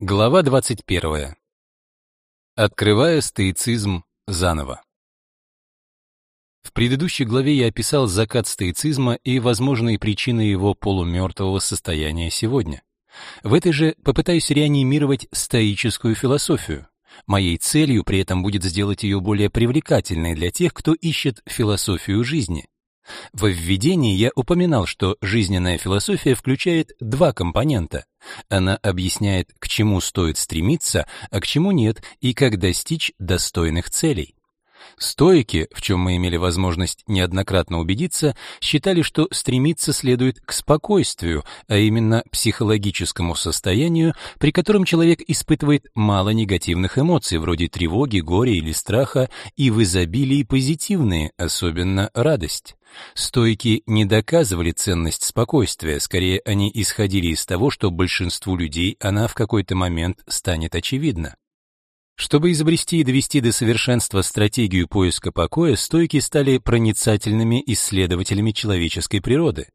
Глава 21. Открывая стоицизм заново. В предыдущей главе я описал закат стоицизма и возможные причины его полумертвого состояния сегодня. В этой же попытаюсь реанимировать стоическую философию. Моей целью при этом будет сделать ее более привлекательной для тех, кто ищет философию жизни. Во введении я упоминал, что жизненная философия включает два компонента. Она объясняет, к чему стоит стремиться, а к чему нет, и как достичь достойных целей. Стоики, в чем мы имели возможность неоднократно убедиться, считали, что стремиться следует к спокойствию, а именно психологическому состоянию, при котором человек испытывает мало негативных эмоций, вроде тревоги, горя или страха, и в изобилии позитивные, особенно радость. Стойки не доказывали ценность спокойствия, скорее они исходили из того, что большинству людей она в какой-то момент станет очевидна. Чтобы изобрести и довести до совершенства стратегию поиска покоя, стойки стали проницательными исследователями человеческой природы.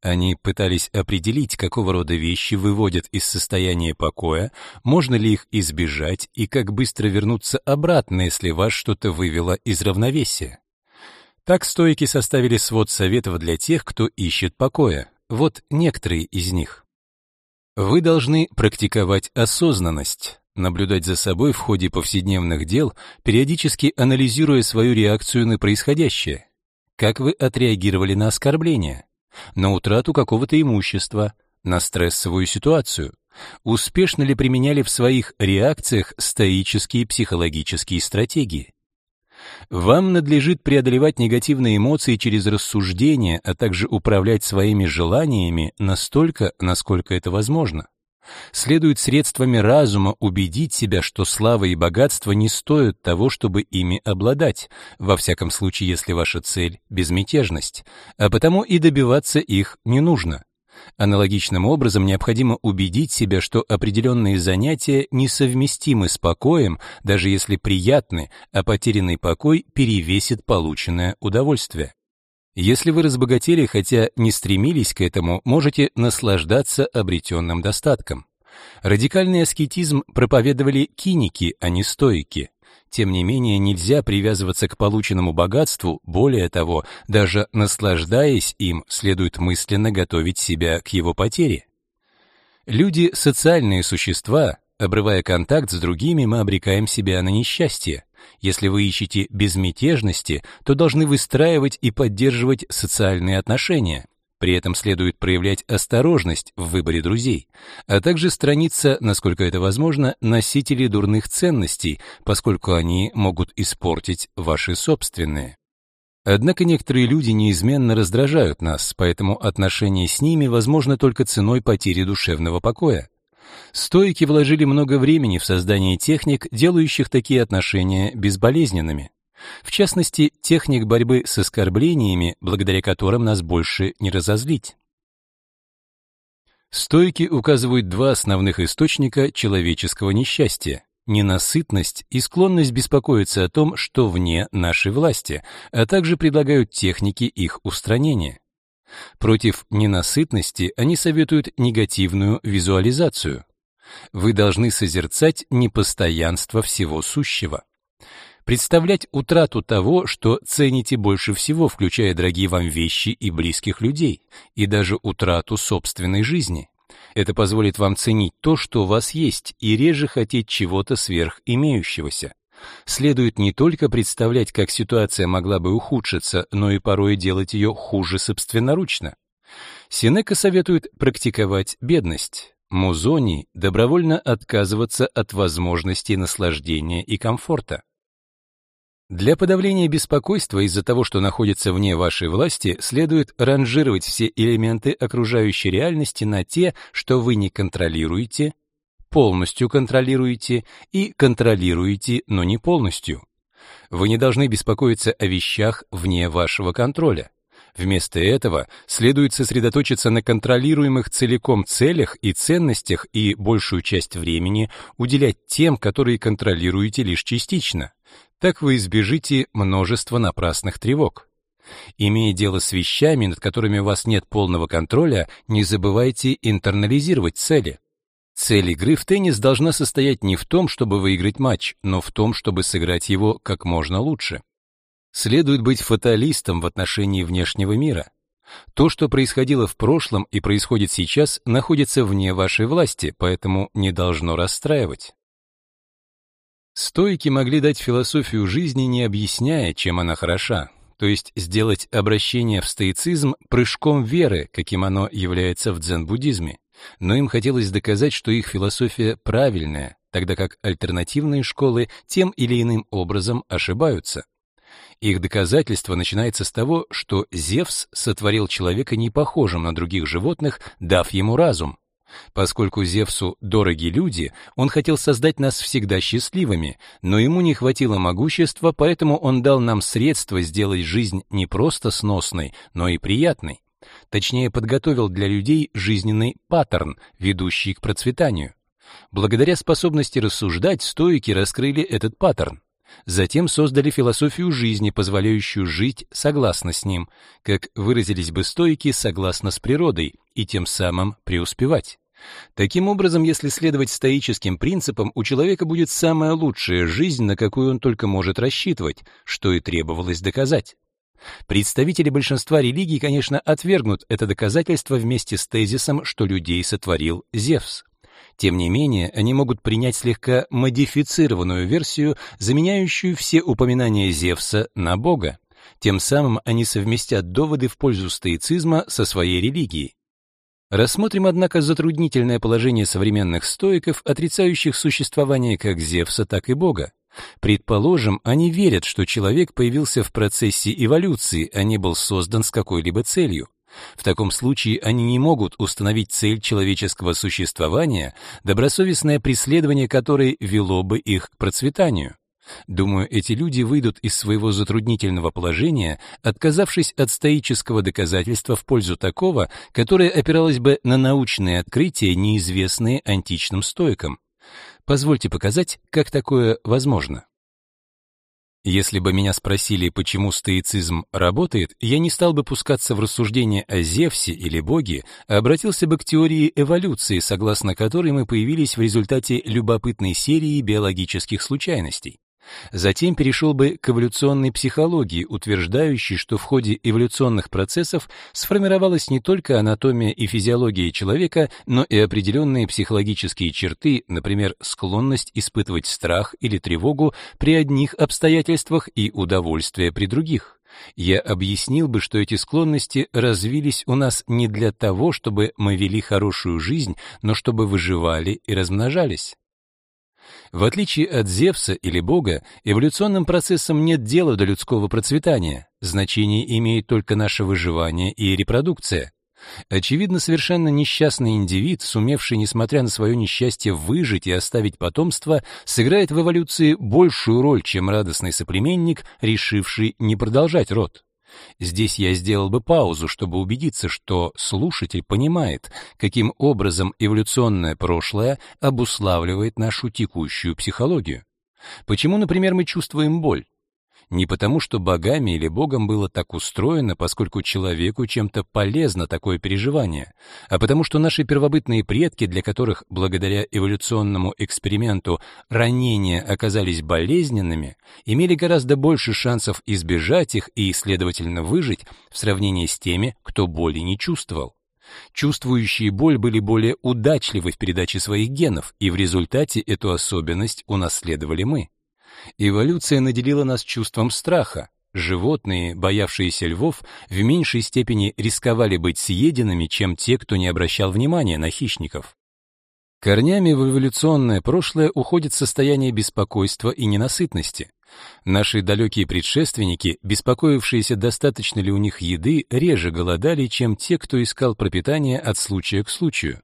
Они пытались определить, какого рода вещи выводят из состояния покоя, можно ли их избежать и как быстро вернуться обратно, если вас что-то вывело из равновесия. Так стойки составили свод советов для тех, кто ищет покоя. Вот некоторые из них. Вы должны практиковать осознанность наблюдать за собой в ходе повседневных дел, периодически анализируя свою реакцию на происходящее. Как вы отреагировали на оскорбление, на утрату какого-то имущества, на стрессовую ситуацию? Успешно ли применяли в своих реакциях стоические психологические стратегии? Вам надлежит преодолевать негативные эмоции через рассуждение, а также управлять своими желаниями настолько, насколько это возможно. Следует средствами разума убедить себя, что слава и богатство не стоят того, чтобы ими обладать, во всяком случае, если ваша цель — безмятежность, а потому и добиваться их не нужно. Аналогичным образом необходимо убедить себя, что определенные занятия несовместимы с покоем, даже если приятны, а потерянный покой перевесит полученное удовольствие. Если вы разбогатели, хотя не стремились к этому, можете наслаждаться обретенным достатком. Радикальный аскетизм проповедовали киники, а не стоики. Тем не менее, нельзя привязываться к полученному богатству, более того, даже наслаждаясь им, следует мысленно готовить себя к его потере. Люди — социальные существа, обрывая контакт с другими, мы обрекаем себя на несчастье. Если вы ищете безмятежности, то должны выстраивать и поддерживать социальные отношения. При этом следует проявлять осторожность в выборе друзей, а также страница, насколько это возможно, носителей дурных ценностей, поскольку они могут испортить ваши собственные. Однако некоторые люди неизменно раздражают нас, поэтому отношение с ними возможно только ценой потери душевного покоя. Стойки вложили много времени в создание техник, делающих такие отношения безболезненными. В частности, техник борьбы с оскорблениями, благодаря которым нас больше не разозлить. Стойки указывают два основных источника человеческого несчастья — ненасытность и склонность беспокоиться о том, что вне нашей власти, а также предлагают техники их устранения. Против ненасытности они советуют негативную визуализацию. Вы должны созерцать непостоянство всего сущего представлять утрату того, что цените больше всего, включая дорогие вам вещи и близких людей, и даже утрату собственной жизни. Это позволит вам ценить то, что у вас есть, и реже хотеть чего-то сверх имеющегося. Следует не только представлять, как ситуация могла бы ухудшиться, но и порой делать ее хуже собственноручно. Сенека советует практиковать бедность. Музоний добровольно отказываться от возможностей наслаждения и комфорта. Для подавления беспокойства из-за того, что находится вне вашей власти, следует ранжировать все элементы окружающей реальности на те, что вы не контролируете, полностью контролируете и контролируете, но не полностью. Вы не должны беспокоиться о вещах вне вашего контроля. Вместо этого следует сосредоточиться на контролируемых целиком целях и ценностях и большую часть времени уделять тем, которые контролируете лишь частично. Так вы избежите множества напрасных тревог. Имея дело с вещами, над которыми у вас нет полного контроля, не забывайте интернализировать цели. Цель игры в теннис должна состоять не в том, чтобы выиграть матч, но в том, чтобы сыграть его как можно лучше. Следует быть фаталистом в отношении внешнего мира. То, что происходило в прошлом и происходит сейчас, находится вне вашей власти, поэтому не должно расстраивать. Стоики могли дать философию жизни, не объясняя, чем она хороша, то есть сделать обращение в стоицизм прыжком веры, каким оно является в дзен-буддизме. Но им хотелось доказать, что их философия правильная, тогда как альтернативные школы тем или иным образом ошибаются. Их доказательство начинается с того, что Зевс сотворил человека не похожим на других животных, дав ему разум. Поскольку Зевсу дороги люди, он хотел создать нас всегда счастливыми, но ему не хватило могущества, поэтому он дал нам средства сделать жизнь не просто сносной, но и приятной. Точнее, подготовил для людей жизненный паттерн, ведущий к процветанию. Благодаря способности рассуждать, стоики раскрыли этот паттерн. Затем создали философию жизни, позволяющую жить согласно с ним, как выразились бы стоики, согласно с природой, и тем самым преуспевать. Таким образом, если следовать стоическим принципам, у человека будет самая лучшая жизнь, на какую он только может рассчитывать, что и требовалось доказать. Представители большинства религий, конечно, отвергнут это доказательство вместе с тезисом, что людей сотворил Зевс. Тем не менее, они могут принять слегка модифицированную версию, заменяющую все упоминания Зевса на Бога. Тем самым они совместят доводы в пользу стоицизма со своей религией. Рассмотрим, однако, затруднительное положение современных стоиков, отрицающих существование как Зевса, так и Бога. Предположим, они верят, что человек появился в процессе эволюции, а не был создан с какой-либо целью. В таком случае они не могут установить цель человеческого существования, добросовестное преследование которой вело бы их к процветанию. Думаю, эти люди выйдут из своего затруднительного положения, отказавшись от стоического доказательства в пользу такого, которое опиралось бы на научные открытия, неизвестные античным стоикам. Позвольте показать, как такое возможно. Если бы меня спросили, почему стоицизм работает, я не стал бы пускаться в рассуждения о Зевсе или Боге, а обратился бы к теории эволюции, согласно которой мы появились в результате любопытной серии биологических случайностей. Затем перешел бы к эволюционной психологии, утверждающей, что в ходе эволюционных процессов сформировалась не только анатомия и физиология человека, но и определенные психологические черты, например, склонность испытывать страх или тревогу при одних обстоятельствах и удовольствие при других. Я объяснил бы, что эти склонности развились у нас не для того, чтобы мы вели хорошую жизнь, но чтобы выживали и размножались. В отличие от Зевса или Бога, эволюционным процессам нет дела до людского процветания. Значение имеет только наше выживание и репродукция. Очевидно, совершенно несчастный индивид, сумевший, несмотря на свое несчастье, выжить и оставить потомство, сыграет в эволюции большую роль, чем радостный соплеменник, решивший не продолжать род. Здесь я сделал бы паузу, чтобы убедиться, что слушатель понимает, каким образом эволюционное прошлое обуславливает нашу текущую психологию. Почему, например, мы чувствуем боль? Не потому, что богами или богом было так устроено, поскольку человеку чем-то полезно такое переживание, а потому что наши первобытные предки, для которых благодаря эволюционному эксперименту ранения оказались болезненными, имели гораздо больше шансов избежать их и, следовательно, выжить в сравнении с теми, кто боли не чувствовал. Чувствующие боль были более удачливы в передаче своих генов, и в результате эту особенность унаследовали мы. Эволюция наделила нас чувством страха. Животные, боявшиеся львов, в меньшей степени рисковали быть съеденными, чем те, кто не обращал внимания на хищников. Корнями в эволюционное прошлое уходит состояние беспокойства и ненасытности. Наши далекие предшественники, беспокоившиеся, достаточно ли у них еды, реже голодали, чем те, кто искал пропитание от случая к случаю.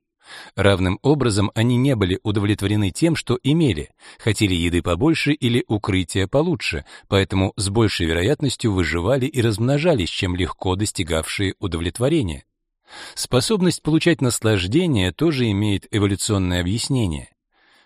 Равным образом они не были удовлетворены тем, что имели, хотели еды побольше или укрытия получше, поэтому с большей вероятностью выживали и размножались, чем легко достигавшие удовлетворения. Способность получать наслаждение тоже имеет эволюционное объяснение.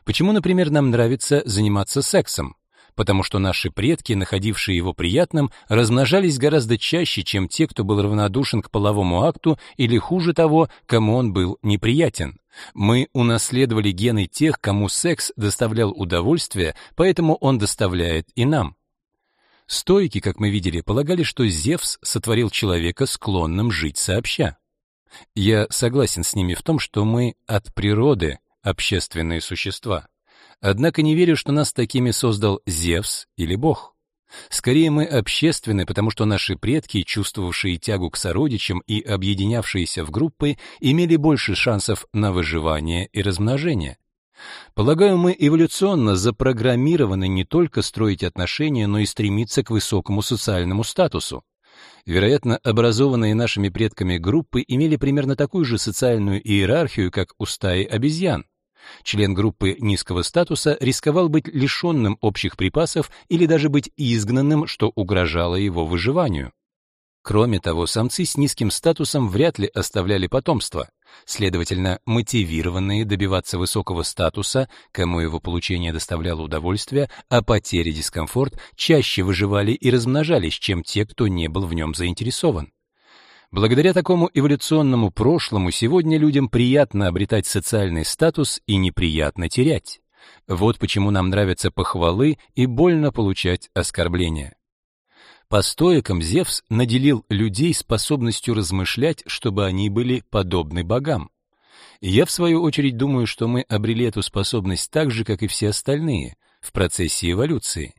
Почему, например, нам нравится заниматься сексом? Потому что наши предки, находившие его приятным, размножались гораздо чаще, чем те, кто был равнодушен к половому акту или хуже того, кому он был неприятен. Мы унаследовали гены тех, кому секс доставлял удовольствие, поэтому он доставляет и нам. Стоики, как мы видели, полагали, что Зевс сотворил человека склонным жить сообща. Я согласен с ними в том, что мы от природы общественные существа. Однако не верю, что нас такими создал Зевс или Бог. Скорее мы общественны, потому что наши предки, чувствовавшие тягу к сородичам и объединявшиеся в группы, имели больше шансов на выживание и размножение. Полагаю, мы эволюционно запрограммированы не только строить отношения, но и стремиться к высокому социальному статусу. Вероятно, образованные нашими предками группы имели примерно такую же социальную иерархию, как у стаи обезьян. Член группы низкого статуса рисковал быть лишенным общих припасов или даже быть изгнанным, что угрожало его выживанию. Кроме того, самцы с низким статусом вряд ли оставляли потомство. Следовательно, мотивированные добиваться высокого статуса, кому его получение доставляло удовольствие, а потеря дискомфорт, чаще выживали и размножались, чем те, кто не был в нем заинтересован. Благодаря такому эволюционному прошлому сегодня людям приятно обретать социальный статус и неприятно терять. Вот почему нам нравятся похвалы и больно получать оскорбления. По стоикам Зевс наделил людей способностью размышлять, чтобы они были подобны богам. Я, в свою очередь, думаю, что мы обрели эту способность так же, как и все остальные, в процессе эволюции.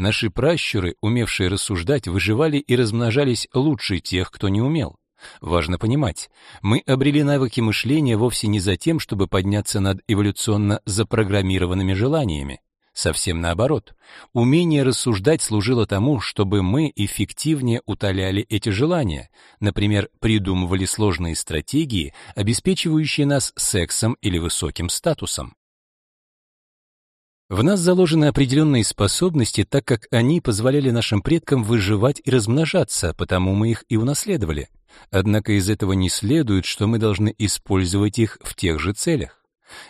Наши пращуры, умевшие рассуждать, выживали и размножались лучше тех, кто не умел. Важно понимать, мы обрели навыки мышления вовсе не за тем, чтобы подняться над эволюционно запрограммированными желаниями. Совсем наоборот. Умение рассуждать служило тому, чтобы мы эффективнее утоляли эти желания, например, придумывали сложные стратегии, обеспечивающие нас сексом или высоким статусом. В нас заложены определенные способности, так как они позволяли нашим предкам выживать и размножаться, потому мы их и унаследовали. Однако из этого не следует, что мы должны использовать их в тех же целях.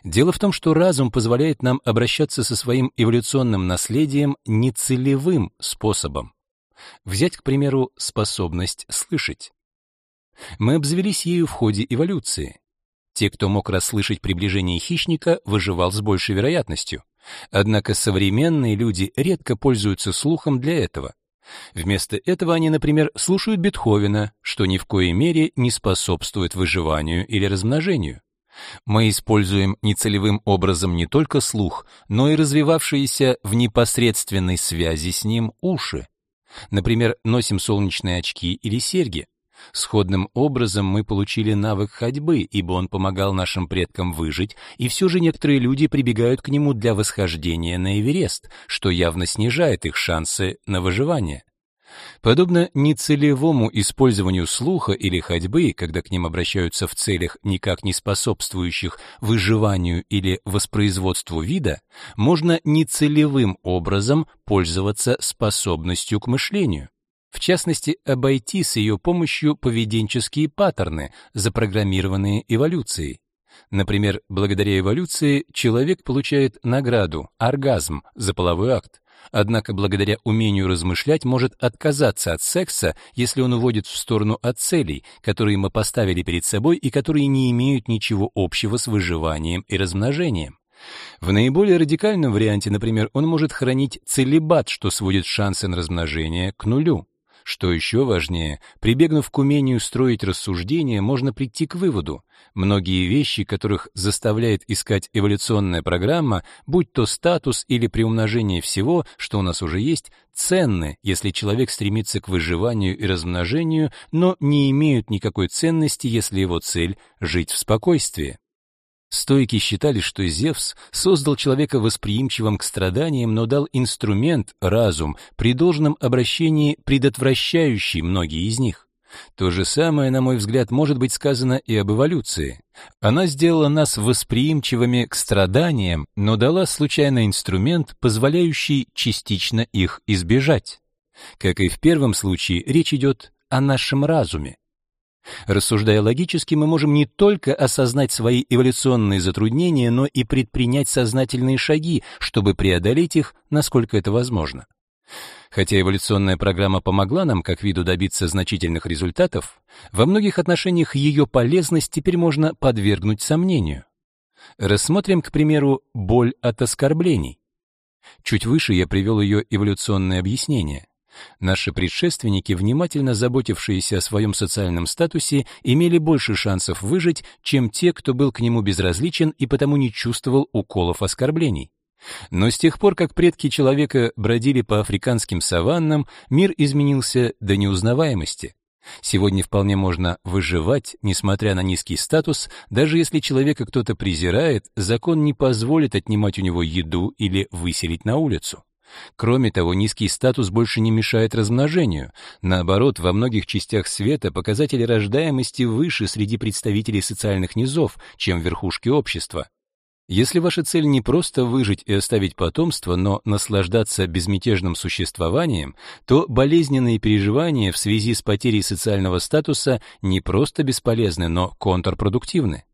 Дело в том, что разум позволяет нам обращаться со своим эволюционным наследием нецелевым способом. Взять, к примеру, способность слышать. Мы обзавелись ею в ходе эволюции. Те, кто мог расслышать приближение хищника, выживал с большей вероятностью. Однако современные люди редко пользуются слухом для этого. Вместо этого они, например, слушают Бетховена, что ни в коей мере не способствует выживанию или размножению. Мы используем нецелевым образом не только слух, но и развивавшиеся в непосредственной связи с ним уши. Например, носим солнечные очки или серьги. Сходным образом мы получили навык ходьбы, ибо он помогал нашим предкам выжить, и все же некоторые люди прибегают к нему для восхождения на Эверест, что явно снижает их шансы на выживание. Подобно нецелевому использованию слуха или ходьбы, когда к ним обращаются в целях, никак не способствующих выживанию или воспроизводству вида, можно нецелевым образом пользоваться способностью к мышлению. В частности, обойти с ее помощью поведенческие паттерны, запрограммированные эволюцией. Например, благодаря эволюции человек получает награду оргазм за половой акт, Однако благодаря умению размышлять может отказаться от секса, если он уводит в сторону от целей, которые мы поставили перед собой и которые не имеют ничего общего с выживанием и размножением. В наиболее радикальном варианте, например, он может хранить целибат, что сводит шансы на размножение к нулю. Что еще важнее, прибегнув к умению строить рассуждения, можно прийти к выводу. Многие вещи, которых заставляет искать эволюционная программа, будь то статус или приумножение всего, что у нас уже есть, ценны, если человек стремится к выживанию и размножению, но не имеют никакой ценности, если его цель — жить в спокойствии. Стойки считали, что Зевс создал человека восприимчивым к страданиям, но дал инструмент, разум, при должном обращении предотвращающий многие из них. То же самое, на мой взгляд, может быть сказано и об эволюции. Она сделала нас восприимчивыми к страданиям, но дала случайный инструмент, позволяющий частично их избежать. Как и в первом случае, речь идет о нашем разуме. Рассуждая логически, мы можем не только осознать свои эволюционные затруднения, но и предпринять сознательные шаги, чтобы преодолеть их, насколько это возможно. Хотя эволюционная программа помогла нам как виду добиться значительных результатов, во многих отношениях ее полезность теперь можно подвергнуть сомнению. Рассмотрим, к примеру, боль от оскорблений. Чуть выше я привел ее эволюционное объяснение. Наши предшественники, внимательно заботившиеся о своем социальном статусе, имели больше шансов выжить, чем те, кто был к нему безразличен и потому не чувствовал уколов оскорблений. Но с тех пор, как предки человека бродили по африканским саваннам, мир изменился до неузнаваемости. Сегодня вполне можно выживать, несмотря на низкий статус, даже если человека кто-то презирает, закон не позволит отнимать у него еду или выселить на улицу. Кроме того, низкий статус больше не мешает размножению. Наоборот, во многих частях света показатели рождаемости выше среди представителей социальных низов, чем в верхушке общества. Если ваша цель не просто выжить и оставить потомство, но наслаждаться безмятежным существованием, то болезненные переживания в связи с потерей социального статуса не просто бесполезны, но контрпродуктивны.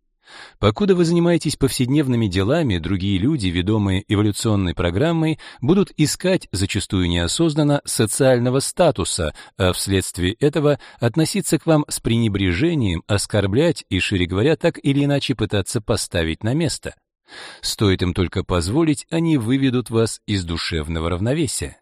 Покуда вы занимаетесь повседневными делами, другие люди, ведомые эволюционной программой, будут искать, зачастую неосознанно, социального статуса, а вследствие этого относиться к вам с пренебрежением, оскорблять и, шире говоря, так или иначе пытаться поставить на место. Стоит им только позволить, они выведут вас из душевного равновесия.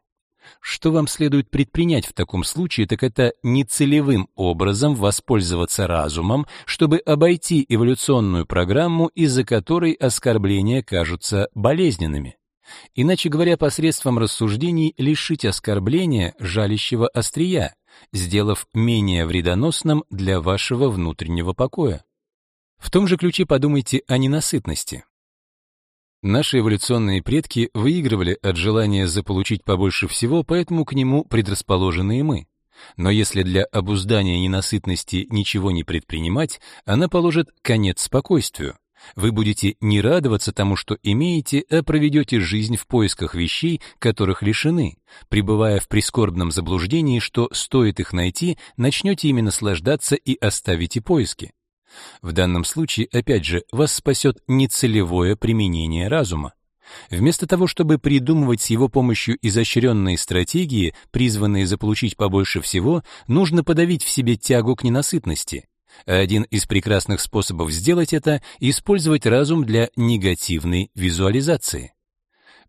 Что вам следует предпринять в таком случае, так это нецелевым образом воспользоваться разумом, чтобы обойти эволюционную программу, из-за которой оскорбления кажутся болезненными. Иначе говоря, посредством рассуждений лишить оскорбления жалящего острия, сделав менее вредоносным для вашего внутреннего покоя. В том же ключе подумайте о ненасытности. Наши эволюционные предки выигрывали от желания заполучить побольше всего, поэтому к нему предрасположены и мы. Но если для обуздания ненасытности ничего не предпринимать, она положит конец спокойствию. Вы будете не радоваться тому, что имеете, а проведете жизнь в поисках вещей, которых лишены, пребывая в прискорбном заблуждении, что стоит их найти, начнете ими наслаждаться и оставите поиски. В данном случае, опять же, вас спасет нецелевое применение разума. Вместо того, чтобы придумывать с его помощью изощренные стратегии, призванные заполучить побольше всего, нужно подавить в себе тягу к ненасытности. один из прекрасных способов сделать это — использовать разум для негативной визуализации.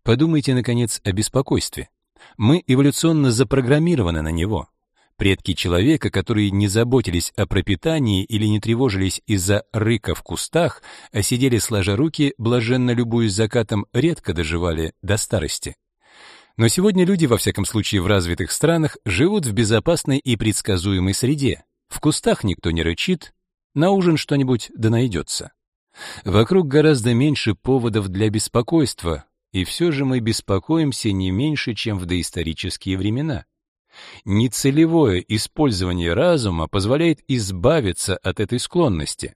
Подумайте, наконец, о беспокойстве. Мы эволюционно запрограммированы на него. Предки человека, которые не заботились о пропитании или не тревожились из-за рыка в кустах, а сидели сложа руки, блаженно любуясь закатом, редко доживали до старости. Но сегодня люди, во всяком случае в развитых странах, живут в безопасной и предсказуемой среде. В кустах никто не рычит, на ужин что-нибудь да найдется. Вокруг гораздо меньше поводов для беспокойства, и все же мы беспокоимся не меньше, чем в доисторические времена. Нецелевое использование разума позволяет избавиться от этой склонности.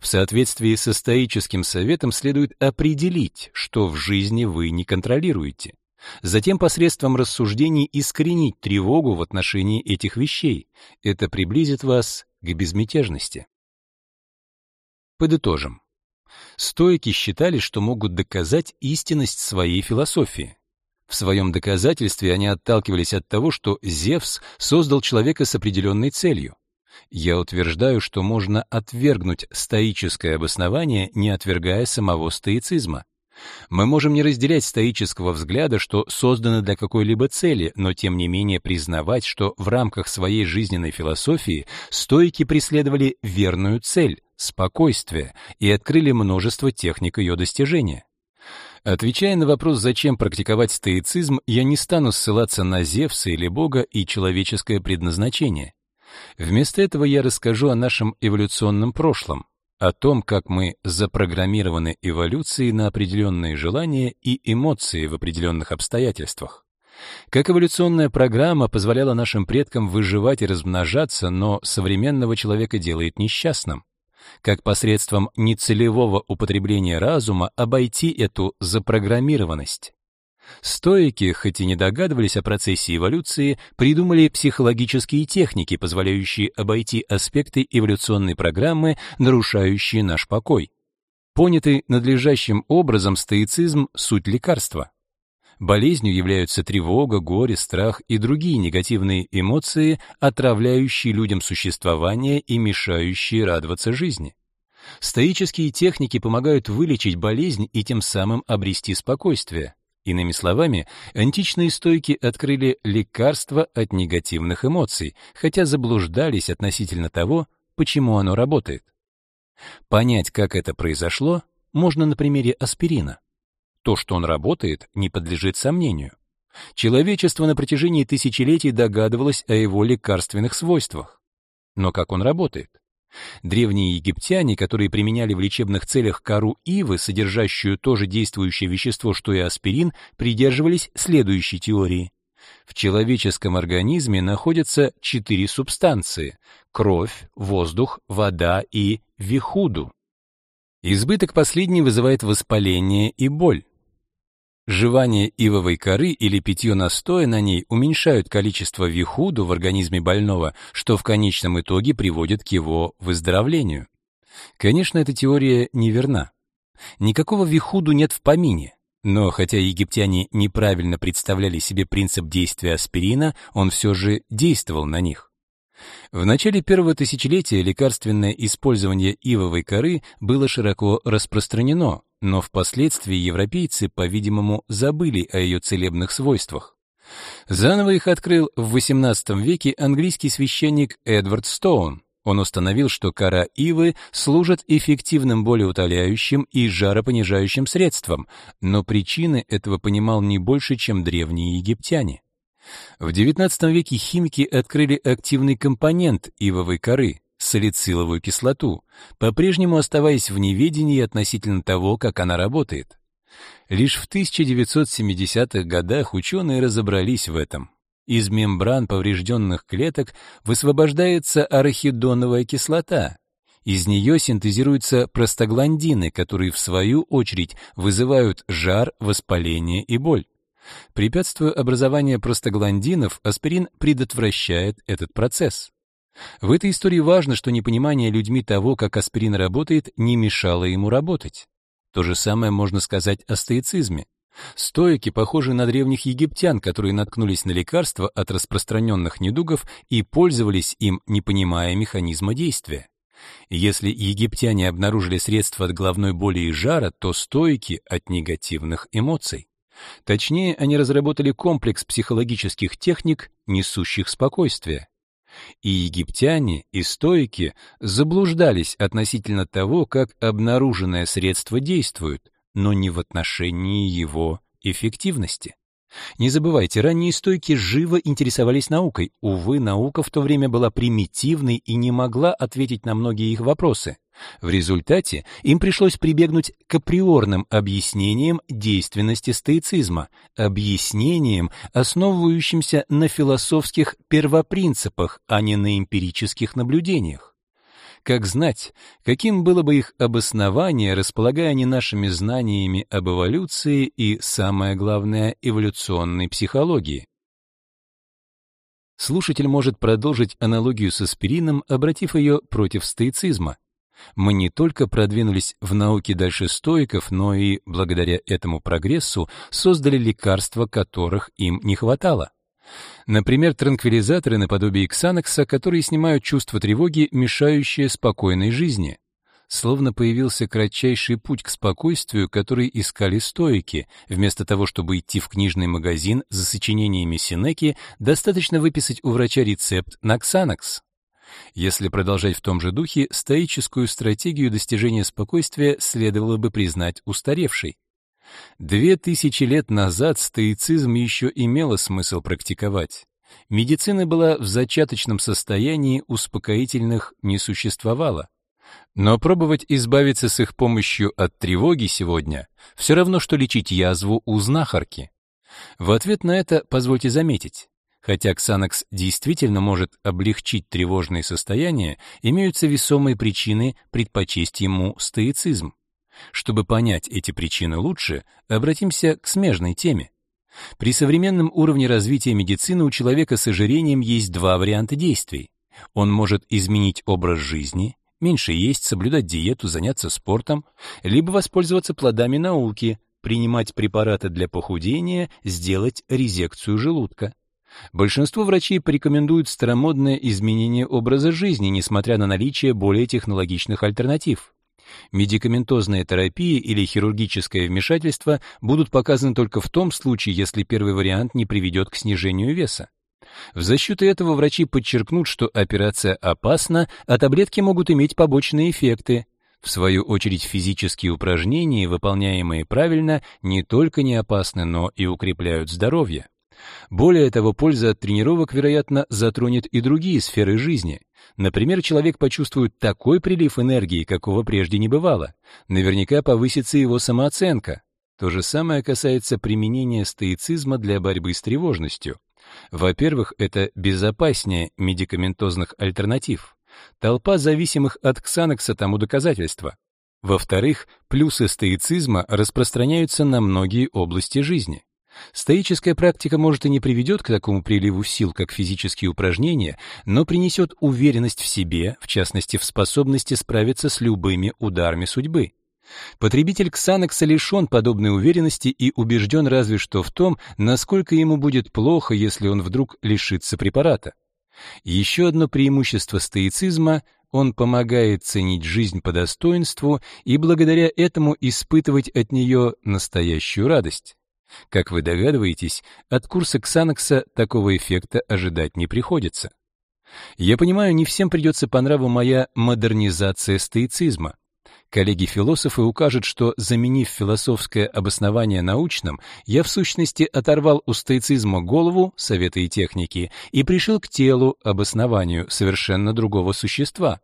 В соответствии со стоическим советом следует определить, что в жизни вы не контролируете. Затем посредством рассуждений искоренить тревогу в отношении этих вещей. Это приблизит вас к безмятежности. Подытожим. Стоики считали, что могут доказать истинность своей философии. В своем доказательстве они отталкивались от того, что Зевс создал человека с определенной целью. Я утверждаю, что можно отвергнуть стоическое обоснование, не отвергая самого стоицизма. Мы можем не разделять стоического взгляда, что создано для какой-либо цели, но тем не менее признавать, что в рамках своей жизненной философии стоики преследовали верную цель — спокойствие, и открыли множество техник ее достижения. Отвечая на вопрос, зачем практиковать стоицизм, я не стану ссылаться на Зевса или Бога и человеческое предназначение. Вместо этого я расскажу о нашем эволюционном прошлом, о том, как мы запрограммированы эволюцией на определенные желания и эмоции в определенных обстоятельствах. Как эволюционная программа позволяла нашим предкам выживать и размножаться, но современного человека делает несчастным как посредством нецелевого употребления разума обойти эту запрограммированность. Стоики, хоть и не догадывались о процессе эволюции, придумали психологические техники, позволяющие обойти аспекты эволюционной программы, нарушающие наш покой. Понятый надлежащим образом стоицизм — суть лекарства. Болезнью являются тревога, горе, страх и другие негативные эмоции, отравляющие людям существование и мешающие радоваться жизни. Стоические техники помогают вылечить болезнь и тем самым обрести спокойствие. Иными словами, античные стойки открыли лекарство от негативных эмоций, хотя заблуждались относительно того, почему оно работает. Понять, как это произошло, можно на примере аспирина. То, что он работает, не подлежит сомнению. Человечество на протяжении тысячелетий догадывалось о его лекарственных свойствах. Но как он работает? Древние египтяне, которые применяли в лечебных целях кору ивы, содержащую то же действующее вещество, что и аспирин, придерживались следующей теории. В человеческом организме находятся четыре субстанции — кровь, воздух, вода и вихуду. Избыток последней вызывает воспаление и боль. Жевание ивовой коры или питье настоя на ней уменьшают количество вихуду в организме больного, что в конечном итоге приводит к его выздоровлению. Конечно, эта теория неверна. Никакого вихуду нет в помине. Но хотя египтяне неправильно представляли себе принцип действия аспирина, он все же действовал на них. В начале первого тысячелетия лекарственное использование ивовой коры было широко распространено, но впоследствии европейцы, по-видимому, забыли о ее целебных свойствах. Заново их открыл в XVIII веке английский священник Эдвард Стоун. Он установил, что кора ивы служит эффективным болеутоляющим и жаропонижающим средством, но причины этого понимал не больше, чем древние египтяне. В XIX веке химики открыли активный компонент ивовой коры салициловую кислоту, по-прежнему оставаясь в неведении относительно того, как она работает. Лишь в 1970-х годах ученые разобрались в этом. Из мембран поврежденных клеток высвобождается арахидоновая кислота. Из нее синтезируются простагландины, которые в свою очередь вызывают жар, воспаление и боль. Препятствуя образованию простагландинов, аспирин предотвращает этот процесс. В этой истории важно, что непонимание людьми того, как аспирин работает, не мешало ему работать. То же самое можно сказать о стоицизме. Стоики похожи на древних египтян, которые наткнулись на лекарства от распространенных недугов и пользовались им, не понимая механизма действия. Если египтяне обнаружили средства от головной боли и жара, то стоики от негативных эмоций. Точнее, они разработали комплекс психологических техник, несущих спокойствие. И египтяне, и стоики заблуждались относительно того, как обнаруженное средство действует, но не в отношении его эффективности. Не забывайте, ранние стойки живо интересовались наукой. Увы, наука в то время была примитивной и не могла ответить на многие их вопросы. В результате им пришлось прибегнуть к априорным объяснениям действенности стоицизма, объяснениям, основывающимся на философских первопринципах, а не на эмпирических наблюдениях. Как знать, каким было бы их обоснование, располагая они нашими знаниями об эволюции и, самое главное, эволюционной психологии? Слушатель может продолжить аналогию с аспирином, обратив ее против стоицизма. Мы не только продвинулись в науке дальше стоиков, но и, благодаря этому прогрессу, создали лекарства, которых им не хватало. Например, транквилизаторы наподобие Ксанакса, которые снимают чувство тревоги, мешающее спокойной жизни. Словно появился кратчайший путь к спокойствию, который искали стоики. Вместо того, чтобы идти в книжный магазин за сочинениями Синеки, достаточно выписать у врача рецепт на Ксанакс. Если продолжать в том же духе, стоическую стратегию достижения спокойствия следовало бы признать устаревшей. Две тысячи лет назад стоицизм еще имело смысл практиковать. Медицина была в зачаточном состоянии, успокоительных не существовало. Но пробовать избавиться с их помощью от тревоги сегодня все равно, что лечить язву у знахарки. В ответ на это позвольте заметить, Хотя Ксанакс действительно может облегчить тревожные состояния, имеются весомые причины предпочесть ему стоицизм. Чтобы понять эти причины лучше, обратимся к смежной теме. При современном уровне развития медицины у человека с ожирением есть два варианта действий. Он может изменить образ жизни, меньше есть, соблюдать диету, заняться спортом, либо воспользоваться плодами науки, принимать препараты для похудения, сделать резекцию желудка. Большинство врачей порекомендуют старомодное изменение образа жизни, несмотря на наличие более технологичных альтернатив. Медикаментозная терапия или хирургическое вмешательство будут показаны только в том случае, если первый вариант не приведет к снижению веса. В защиту этого врачи подчеркнут, что операция опасна, а таблетки могут иметь побочные эффекты. В свою очередь, физические упражнения, выполняемые правильно, не только не опасны, но и укрепляют здоровье. Более того, польза от тренировок, вероятно, затронет и другие сферы жизни. Например, человек почувствует такой прилив энергии, какого прежде не бывало. Наверняка повысится его самооценка. То же самое касается применения стоицизма для борьбы с тревожностью. Во-первых, это безопаснее медикаментозных альтернатив. Толпа зависимых от ксанокса тому доказательство. Во-вторых, плюсы стоицизма распространяются на многие области жизни. Стоическая практика, может, и не приведет к такому приливу сил, как физические упражнения, но принесет уверенность в себе, в частности, в способности справиться с любыми ударами судьбы. Потребитель Ксанекса лишен подобной уверенности и убежден разве что в том, насколько ему будет плохо, если он вдруг лишится препарата. Еще одно преимущество стоицизма — он помогает ценить жизнь по достоинству и благодаря этому испытывать от нее настоящую радость. Как вы догадываетесь, от курса Ксанакса такого эффекта ожидать не приходится. Я понимаю, не всем придется по нраву моя модернизация стоицизма. Коллеги-философы укажут, что, заменив философское обоснование научным, я в сущности оторвал у стоицизма голову, советы и техники, и пришел к телу, обоснованию совершенно другого существа.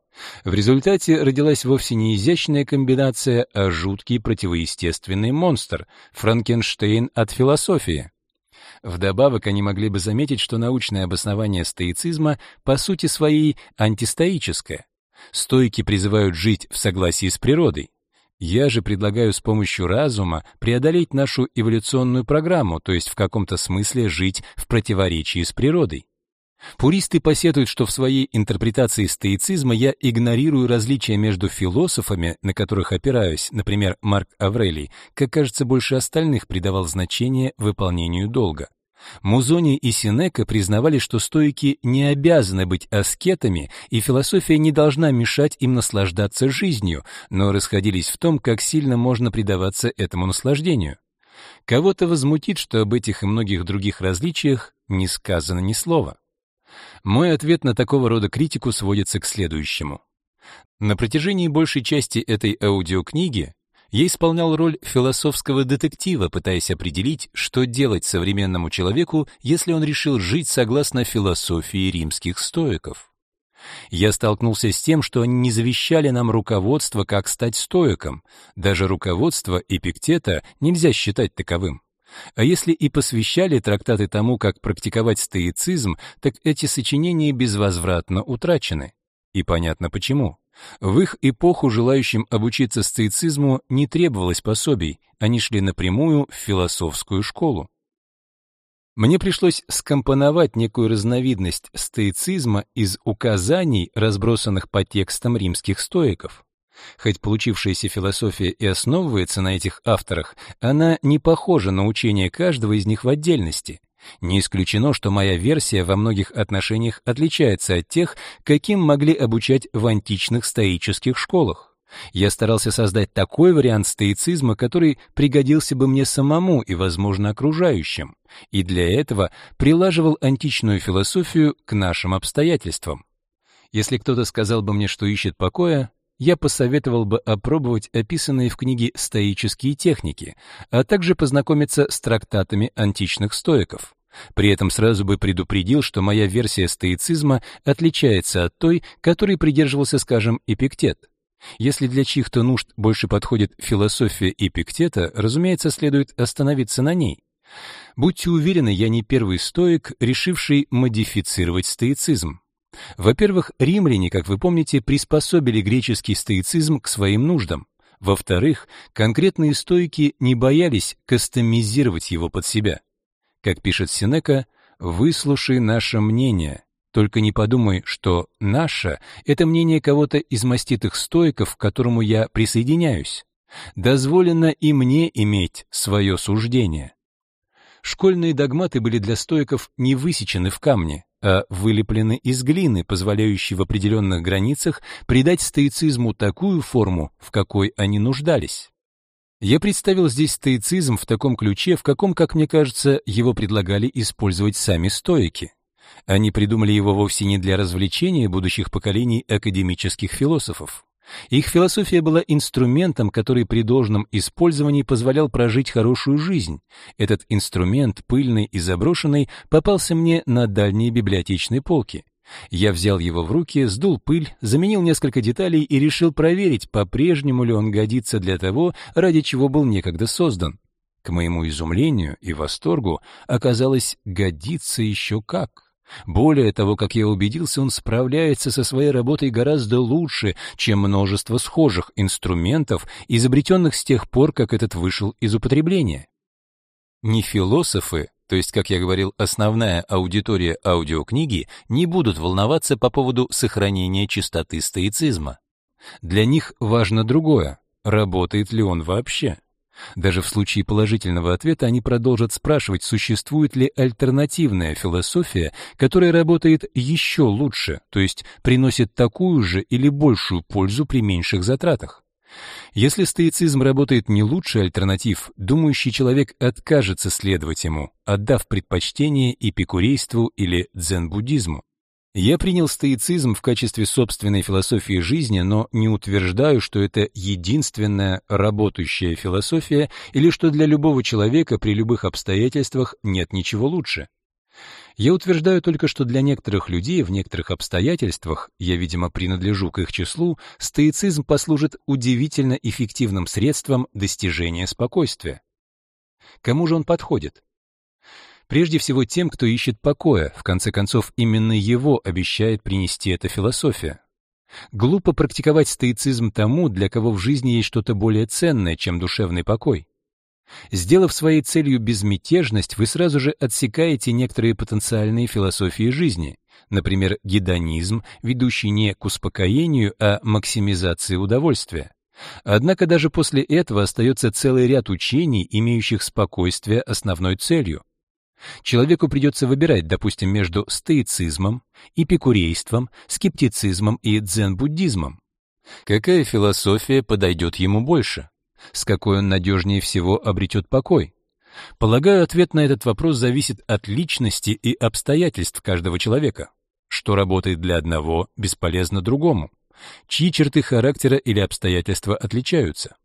В результате родилась вовсе не изящная комбинация, а жуткий противоестественный монстр — Франкенштейн от философии. Вдобавок они могли бы заметить, что научное обоснование стоицизма по сути своей антистоическое. Стойки призывают жить в согласии с природой. Я же предлагаю с помощью разума преодолеть нашу эволюционную программу, то есть в каком-то смысле жить в противоречии с природой. Пуристы посетуют, что в своей интерпретации стоицизма я игнорирую различия между философами, на которых опираюсь, например, Марк Аврелий, как кажется, больше остальных придавал значение выполнению долга. Музони и Синека признавали, что стоики не обязаны быть аскетами, и философия не должна мешать им наслаждаться жизнью, но расходились в том, как сильно можно предаваться этому наслаждению. Кого-то возмутит, что об этих и многих других различиях не сказано ни слова. Мой ответ на такого рода критику сводится к следующему. На протяжении большей части этой аудиокниги я исполнял роль философского детектива, пытаясь определить, что делать современному человеку, если он решил жить согласно философии римских стоиков. Я столкнулся с тем, что они не завещали нам руководство, как стать стоиком. Даже руководство Эпиктета нельзя считать таковым. А если и посвящали трактаты тому, как практиковать стоицизм, так эти сочинения безвозвратно утрачены. И понятно почему. В их эпоху желающим обучиться стоицизму не требовалось пособий, они шли напрямую в философскую школу. Мне пришлось скомпоновать некую разновидность стоицизма из указаний, разбросанных по текстам римских стоиков. Хоть получившаяся философия и основывается на этих авторах, она не похожа на учение каждого из них в отдельности. Не исключено, что моя версия во многих отношениях отличается от тех, каким могли обучать в античных стоических школах. Я старался создать такой вариант стоицизма, который пригодился бы мне самому и, возможно, окружающим, и для этого прилаживал античную философию к нашим обстоятельствам. Если кто-то сказал бы мне, что ищет покоя, я посоветовал бы опробовать описанные в книге стоические техники, а также познакомиться с трактатами античных стоиков. При этом сразу бы предупредил, что моя версия стоицизма отличается от той, которой придерживался, скажем, Эпиктет. Если для чьих-то нужд больше подходит философия Эпиктета, разумеется, следует остановиться на ней. Будьте уверены, я не первый стоик, решивший модифицировать стоицизм. Во-первых, римляне, как вы помните, приспособили греческий стоицизм к своим нуждам. Во-вторых, конкретные стоики не боялись кастомизировать его под себя. Как пишет Синека, «выслушай наше мнение, только не подумай, что наше — это мнение кого-то из маститых стоиков, к которому я присоединяюсь. Дозволено и мне иметь свое суждение». Школьные догматы были для стоиков не высечены в камне, а вылеплены из глины, позволяющей в определенных границах придать стоицизму такую форму, в какой они нуждались. Я представил здесь стоицизм в таком ключе, в каком, как мне кажется, его предлагали использовать сами стоики. Они придумали его вовсе не для развлечения будущих поколений академических философов. Их философия была инструментом, который при должном использовании позволял прожить хорошую жизнь. Этот инструмент, пыльный и заброшенный, попался мне на дальние библиотечные полки. Я взял его в руки, сдул пыль, заменил несколько деталей и решил проверить, по-прежнему ли он годится для того, ради чего был некогда создан. К моему изумлению и восторгу оказалось, годится еще как. Более того, как я убедился, он справляется со своей работой гораздо лучше, чем множество схожих инструментов, изобретенных с тех пор, как этот вышел из употребления. Не философы, то есть, как я говорил, основная аудитория аудиокниги, не будут волноваться по поводу сохранения чистоты стоицизма. Для них важно другое — работает ли он вообще. Даже в случае положительного ответа они продолжат спрашивать, существует ли альтернативная философия, которая работает еще лучше, то есть приносит такую же или большую пользу при меньших затратах. Если стоицизм работает не лучше альтернатив, думающий человек откажется следовать ему, отдав предпочтение эпикурейству или дзен-буддизму. Я принял стоицизм в качестве собственной философии жизни, но не утверждаю, что это единственная работающая философия или что для любого человека при любых обстоятельствах нет ничего лучше. Я утверждаю только, что для некоторых людей в некоторых обстоятельствах, я, видимо, принадлежу к их числу, стоицизм послужит удивительно эффективным средством достижения спокойствия. Кому же он подходит? Прежде всего тем, кто ищет покоя, в конце концов, именно его обещает принести эта философия. Глупо практиковать стоицизм тому, для кого в жизни есть что-то более ценное, чем душевный покой. Сделав своей целью безмятежность, вы сразу же отсекаете некоторые потенциальные философии жизни, например, гедонизм, ведущий не к успокоению, а максимизации удовольствия. Однако даже после этого остается целый ряд учений, имеющих спокойствие основной целью. Человеку придется выбирать, допустим, между стоицизмом, эпикурейством, скептицизмом и дзен-буддизмом. Какая философия подойдет ему больше? С какой он надежнее всего обретет покой? Полагаю, ответ на этот вопрос зависит от личности и обстоятельств каждого человека. Что работает для одного, бесполезно другому. Чьи черты характера или обстоятельства отличаются?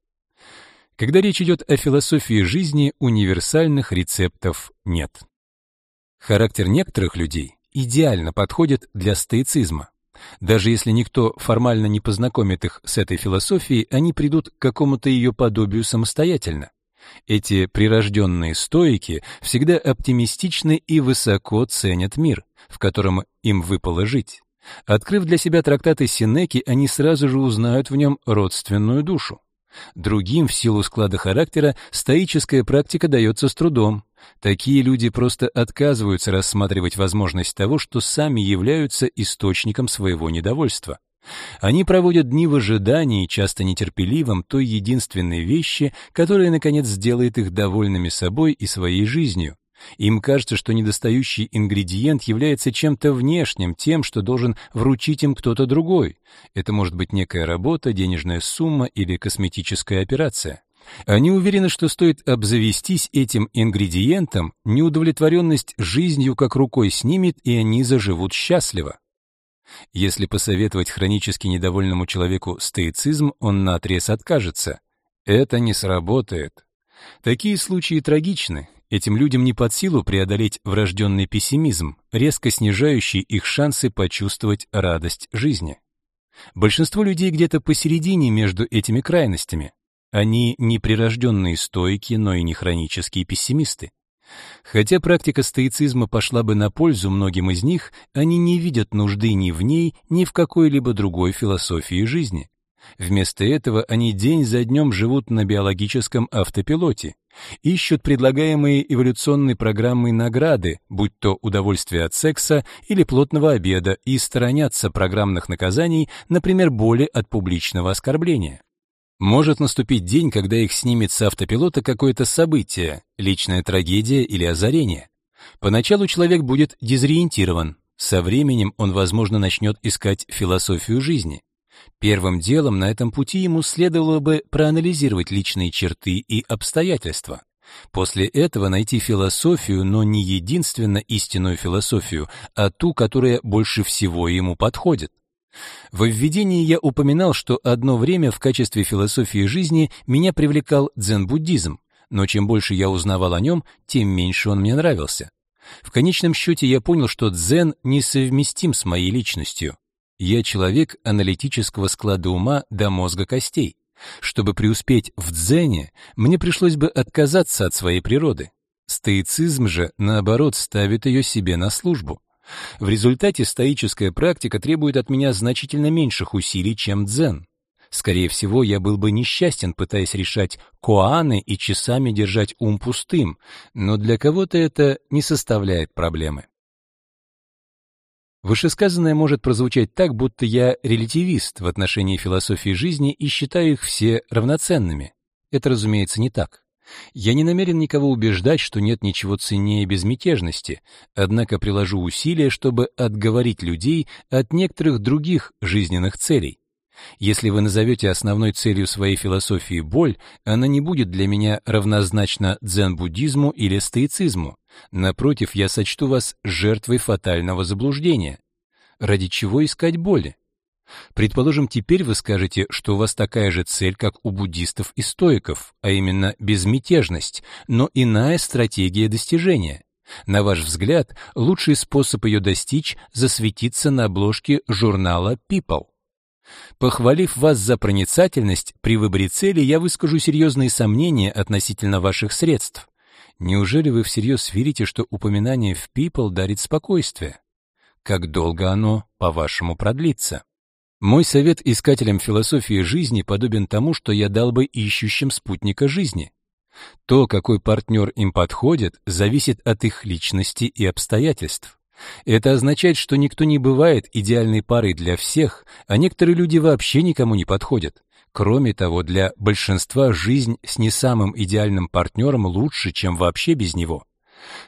Когда речь идет о философии жизни, универсальных рецептов нет. Характер некоторых людей идеально подходит для стоицизма. Даже если никто формально не познакомит их с этой философией, они придут к какому-то ее подобию самостоятельно. Эти прирожденные стоики всегда оптимистичны и высоко ценят мир, в котором им выпало жить. Открыв для себя трактаты Синеки, они сразу же узнают в нем родственную душу. Другим в силу склада характера стоическая практика дается с трудом. Такие люди просто отказываются рассматривать возможность того, что сами являются источником своего недовольства. Они проводят дни в ожидании, часто нетерпеливым, той единственной вещи, которая, наконец, сделает их довольными собой и своей жизнью. Им кажется, что недостающий ингредиент является чем-то внешним, тем, что должен вручить им кто-то другой. Это может быть некая работа, денежная сумма или косметическая операция. Они уверены, что стоит обзавестись этим ингредиентом, неудовлетворенность жизнью как рукой снимет, и они заживут счастливо. Если посоветовать хронически недовольному человеку стоицизм, он наотрез откажется. Это не сработает. Такие случаи трагичны, Этим людям не под силу преодолеть врожденный пессимизм, резко снижающий их шансы почувствовать радость жизни. Большинство людей где-то посередине между этими крайностями. Они не прирожденные стойки, но и не хронические пессимисты. Хотя практика стоицизма пошла бы на пользу многим из них, они не видят нужды ни в ней, ни в какой-либо другой философии жизни. Вместо этого они день за днем живут на биологическом автопилоте, ищут предлагаемые эволюционной программой награды, будь то удовольствие от секса или плотного обеда, и сторонятся программных наказаний, например, боли от публичного оскорбления. Может наступить день, когда их снимет с автопилота какое-то событие, личная трагедия или озарение. Поначалу человек будет дезориентирован, со временем он, возможно, начнет искать философию жизни. Первым делом на этом пути ему следовало бы проанализировать личные черты и обстоятельства. После этого найти философию, но не единственно истинную философию, а ту, которая больше всего ему подходит. В введении я упоминал, что одно время в качестве философии жизни меня привлекал дзен-буддизм, но чем больше я узнавал о нем, тем меньше он мне нравился. В конечном счете я понял, что дзен несовместим с моей личностью. Я человек аналитического склада ума до мозга костей. Чтобы преуспеть в дзене, мне пришлось бы отказаться от своей природы. Стоицизм же, наоборот, ставит ее себе на службу. В результате стоическая практика требует от меня значительно меньших усилий, чем дзен. Скорее всего, я был бы несчастен, пытаясь решать коаны и часами держать ум пустым, но для кого-то это не составляет проблемы. Вышесказанное может прозвучать так, будто я релятивист в отношении философии жизни и считаю их все равноценными. Это, разумеется, не так. Я не намерен никого убеждать, что нет ничего ценнее безмятежности, однако приложу усилия, чтобы отговорить людей от некоторых других жизненных целей. Если вы назовете основной целью своей философии боль, она не будет для меня равнозначна дзен-буддизму или стоицизму. Напротив, я сочту вас жертвой фатального заблуждения. Ради чего искать боли? Предположим, теперь вы скажете, что у вас такая же цель, как у буддистов и стоиков, а именно безмятежность, но иная стратегия достижения. На ваш взгляд, лучший способ ее достичь — засветиться на обложке журнала People. Похвалив вас за проницательность, при выборе цели я выскажу серьезные сомнения относительно ваших средств. Неужели вы всерьез верите, что упоминание в People дарит спокойствие? Как долго оно, по-вашему, продлится? Мой совет искателям философии жизни подобен тому, что я дал бы ищущим спутника жизни. То, какой партнер им подходит, зависит от их личности и обстоятельств. Это означает, что никто не бывает идеальной парой для всех, а некоторые люди вообще никому не подходят. Кроме того, для большинства жизнь с не самым идеальным партнером лучше, чем вообще без него.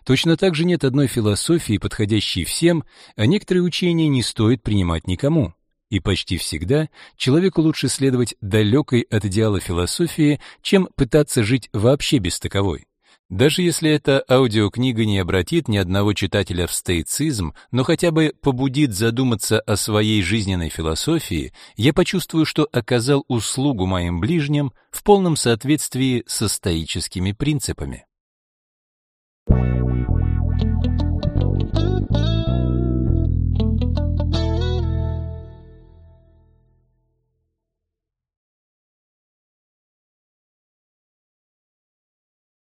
Точно так же нет одной философии, подходящей всем, а некоторые учения не стоит принимать никому. И почти всегда человеку лучше следовать далекой от идеала философии, чем пытаться жить вообще без таковой. Даже если эта аудиокнига не обратит ни одного читателя в стоицизм, но хотя бы побудит задуматься о своей жизненной философии, я почувствую, что оказал услугу моим ближним в полном соответствии со стоическими принципами. Thank you.